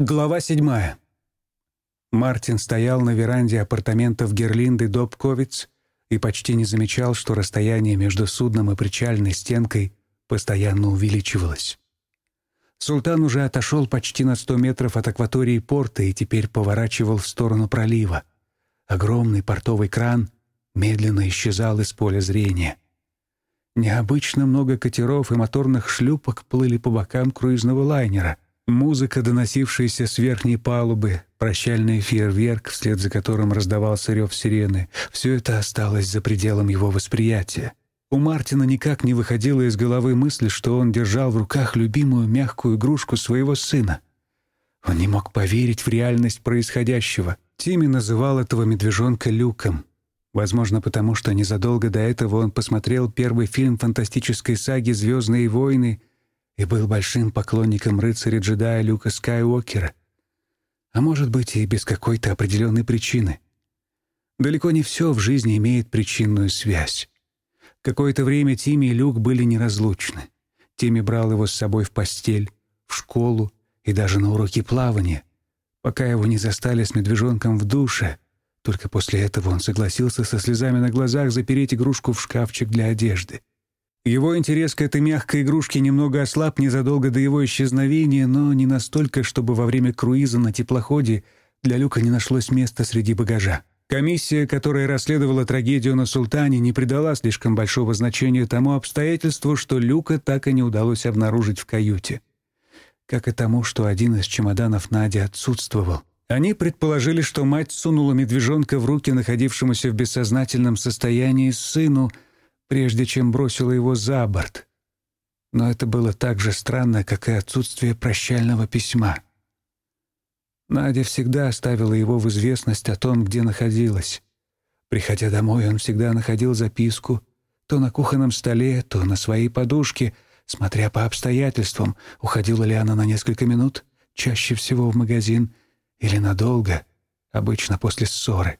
Глава седьмая. Мартин стоял на веранде апартаментов Герлинды Добковиц и почти не замечал, что расстояние между судном и причальной стенкой постоянно увеличивалось. Султан уже отошел почти на сто метров от акватории порта и теперь поворачивал в сторону пролива. Огромный портовый кран медленно исчезал из поля зрения. Необычно много катеров и моторных шлюпок плыли по бокам круизного лайнера — Музыка, доносившаяся с верхней палубы, прощальный фейерверк, вслед за которым раздавался рев сирены, все это осталось за пределом его восприятия. У Мартина никак не выходила из головы мысль, что он держал в руках любимую мягкую игрушку своего сына. Он не мог поверить в реальность происходящего. Тимми называл этого медвежонка Люком. Возможно, потому что незадолго до этого он посмотрел первый фильм фантастической саги «Звездные войны» и был большим поклонником рыцаря-джедая Люка Скайуокера. А может быть, и без какой-то определенной причины. Далеко не все в жизни имеет причинную связь. Какое-то время Тимми и Люк были неразлучны. Тимми брал его с собой в постель, в школу и даже на уроки плавания, пока его не застали с медвежонком в душе. Только после этого он согласился со слезами на глазах запереть игрушку в шкафчик для одежды. Его интерес к этой мягкой игрушке немного ослаб незадолго до его исчезновения, но не настолько, чтобы во время круиза на теплоходе для Люка не нашлось места среди багажа. Комиссия, которая расследовала трагедию на Султане, не придала слишком большого значения тому обстоятельству, что Люка так и не удалось обнаружить в каюте. Как и тому, что один из чемоданов Нади отсутствовал. Они предположили, что мать сунула медвежонка в руки находившемуся в бессознательном состоянии сыну — прежде чем бросила его за борт. Но это было так же странно, как и отсутствие прощального письма. Надя всегда оставила его в известность о том, где находилась. Приходя домой, он всегда находил записку, то на кухонном столе, то на своей подушке, смотря по обстоятельствам, уходила ли она на несколько минут, чаще всего в магазин, или надолго, обычно после ссоры.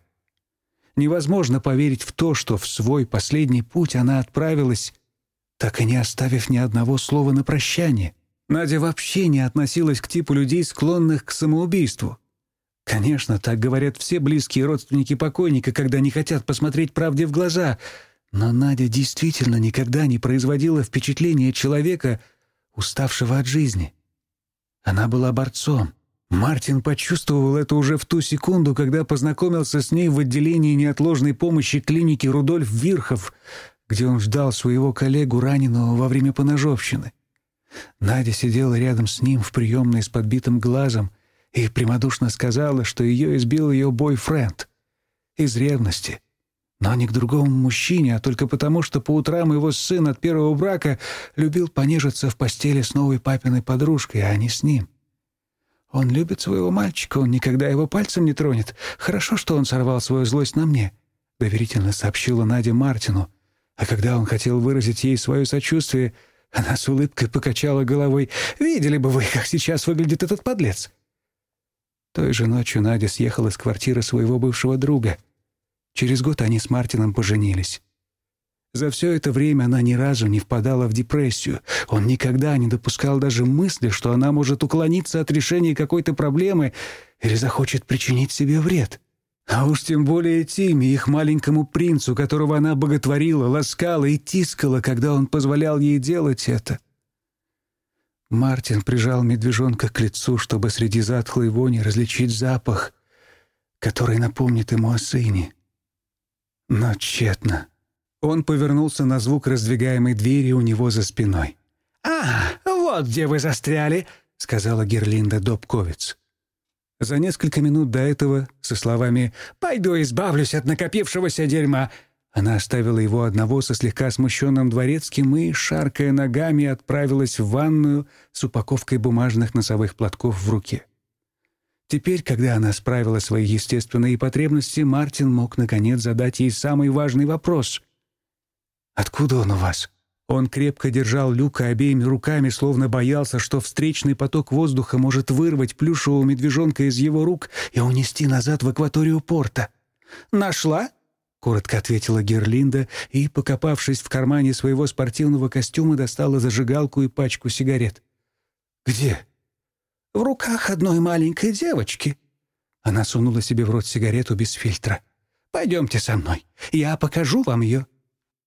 Невозможно поверить в то, что в свой последний путь она отправилась, так и не оставив ни одного слова на прощание. Надя вообще не относилась к типу людей, склонных к самоубийству. Конечно, так говорят все близкие родственники покойника, когда не хотят посмотреть правде в глаза, но Надя действительно никогда не производила впечатления человека, уставшего от жизни. Она была борцом, Мартин почувствовал это уже в ту секунду, когда познакомился с ней в отделении неотложной помощи клиники Рудольф Вирхов, где он ждал своего коллегу, раненого во время поножовщины. Надя сидела рядом с ним в приемной с подбитым глазом и прямодушно сказала, что ее избил ее бойфренд. Из ревности. Но не к другому мужчине, а только потому, что по утрам его сын от первого брака любил понежиться в постели с новой папиной подружкой, а не с ним. Он любит своего мальчика, он никогда его пальцем не тронет. Хорошо, что он сорвал свою злость на мне», — доверительно сообщила Надя Мартину. А когда он хотел выразить ей свое сочувствие, она с улыбкой покачала головой. «Видели бы вы, как сейчас выглядит этот подлец!» Той же ночью Надя съехала с квартиры своего бывшего друга. Через год они с Мартином поженились. За все это время она ни разу не впадала в депрессию. Он никогда не допускал даже мысли, что она может уклониться от решения какой-то проблемы или захочет причинить себе вред. А уж тем более Тиме, их маленькому принцу, которого она боготворила, ласкала и тискала, когда он позволял ей делать это. Мартин прижал медвежонка к лицу, чтобы среди затхлой вони различить запах, который напомнит ему о сыне. Но тщетно. Он повернулся на звук раздвигаемой двери у него за спиной. «А, вот где вы застряли», — сказала Герлинда Добковиц. За несколько минут до этого, со словами «Пойду избавлюсь от накопившегося дерьма», она оставила его одного со слегка смущенным дворецким и, шаркая ногами, отправилась в ванную с упаковкой бумажных носовых платков в руке. Теперь, когда она справила свои естественные потребности, Мартин мог, наконец, задать ей самый важный вопрос. Откуда он у вас?» Он крепко держал люка обеими руками, словно боялся, что встречный поток воздуха может вырвать плюшевого медвежонка из его рук и унести назад в акваторию порта. «Нашла?» — коротко ответила Герлинда и, покопавшись в кармане своего спортивного костюма, достала зажигалку и пачку сигарет. «Где?» в руках одной маленькой девочки». Она сунула себе в рот сигарету без фильтра. «Пойдемте со мной, я покажу вам ее».